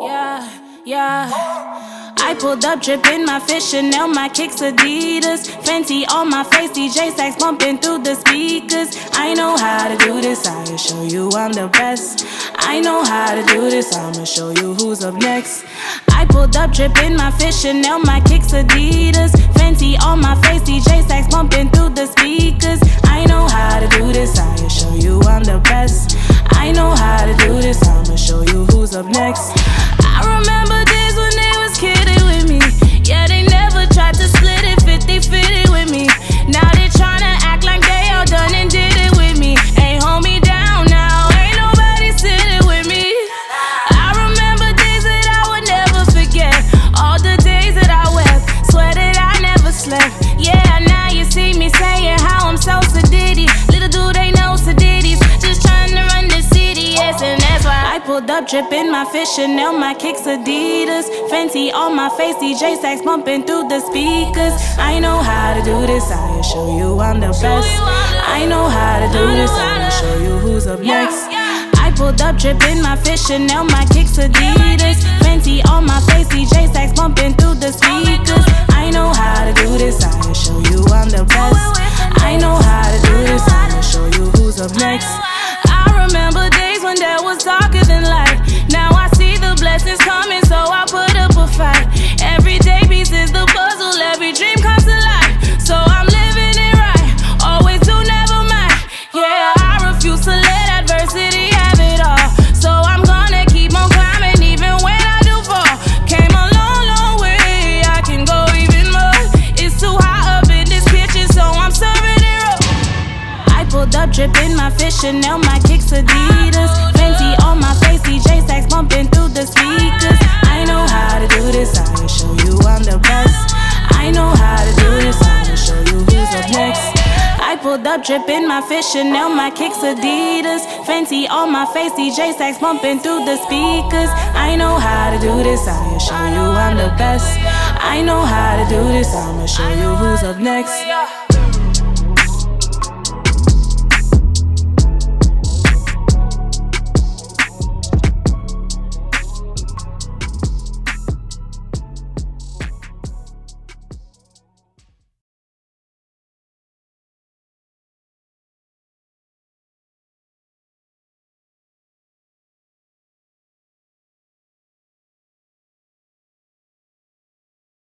yeah, yeah. I pulled up dripping my fish Chanel, my kicks Adidas, Fenty on my face, DJ Sax bumping through the speakers. I know how to do this, I'll show you I'm the best. I know how to do this, I'ma show you who's up next. I pulled up dripping my fish Chanel, my kicks Adidas, Fenty on my face, DJ Sax bumping through the pulled up, dripping my fish Chanel, my kicks are Adidas, Fenty on my face, DJ Sax bumping through the speakers. I know how to do this, I'll show you I'm the best. I know how to do this, I'll show you who's up next. I pulled up, dripping my fish Chanel, my kicks are Adidas, Fenty on my face, DJ Sax bumping through the speakers. I know how to do this, I'll show you I'm the best. I know how to do this, I'll show you who's up next. Dripping my fish Chanel, my kicks are Adidas, Fenty on my face, DJ Sax bumping through the speakers. I know how to do this, I'll show you I'm the best. I know how to do this, I'll show you who's up next. I pulled up, dripping my fish Chanel, my kicks Adidas, Fenty on my face, DJ Sax bumping through the speakers. I know how to do this, I'll show you I'm the best. I know how to do this, I'ma show you who's up next.